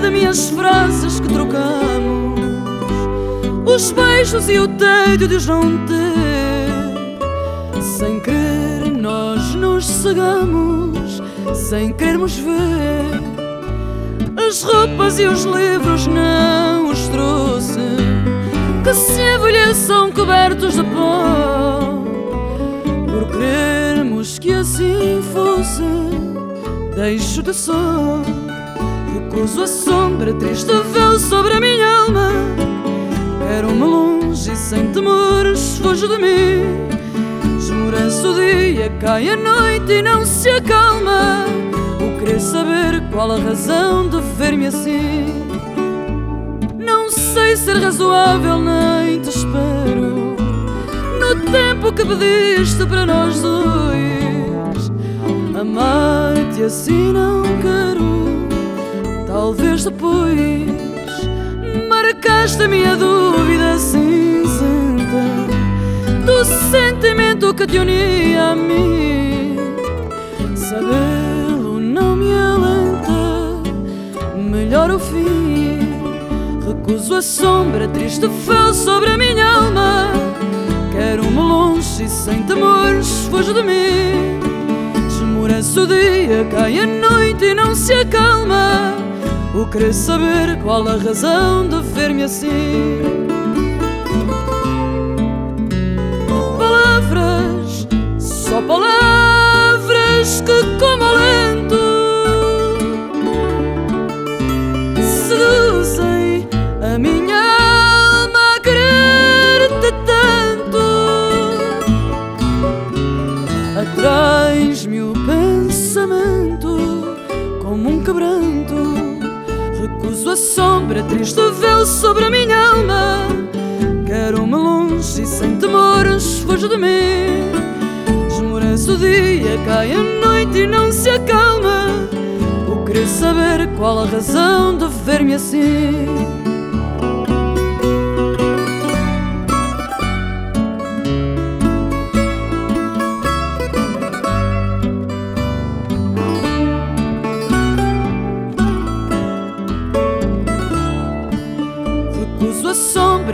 de minhas frases que trocamos, os beijos e o teito de os não ter. Sem querer, nós nos cegamos, sem querermos ver. As roupas e os livros não os trouxe, que se envelheçam cobertos de pó. Por querermos que assim fosse, deixo de sol. Recuso a sombra triste véu sobre a minha alma. Quero-me longe sem temores, fujo de mim. Esmoreço o dia, cai a noite e não se acalma. O querer saber qual a razão de ver-me assim. Não sei ser razoável, nem te espero. No tempo que pediste para nós dois, amar-te assim não quero. Talvez depois marcaste a minha dúvida cinzenta do sentimento que te unia a mim. Sabê-lo não me alenta, melhor o fim. Recuso a sombra triste fel sobre a minha alma. Quero-me longe e sem temores, fujo de mim. Esmorece o dia, cai a noite e não se acalma. O querer saber qual a razão de ver-me assim. Sombra triste véu sobre a minha alma. Quero-me longe e sem temores, fujo de mim. Esmorece o dia, cai a noite e não se acalma. O querer saber qual a razão de ver-me assim.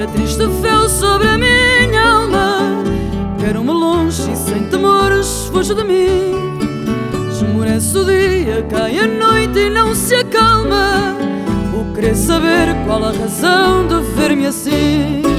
A sombra triste véu sobre a minha alma. Quero-me longe e sem temores, fujo de mim. Esmorece o dia, cai a noite e não se acalma. O querer saber qual a razão de ver-me assim.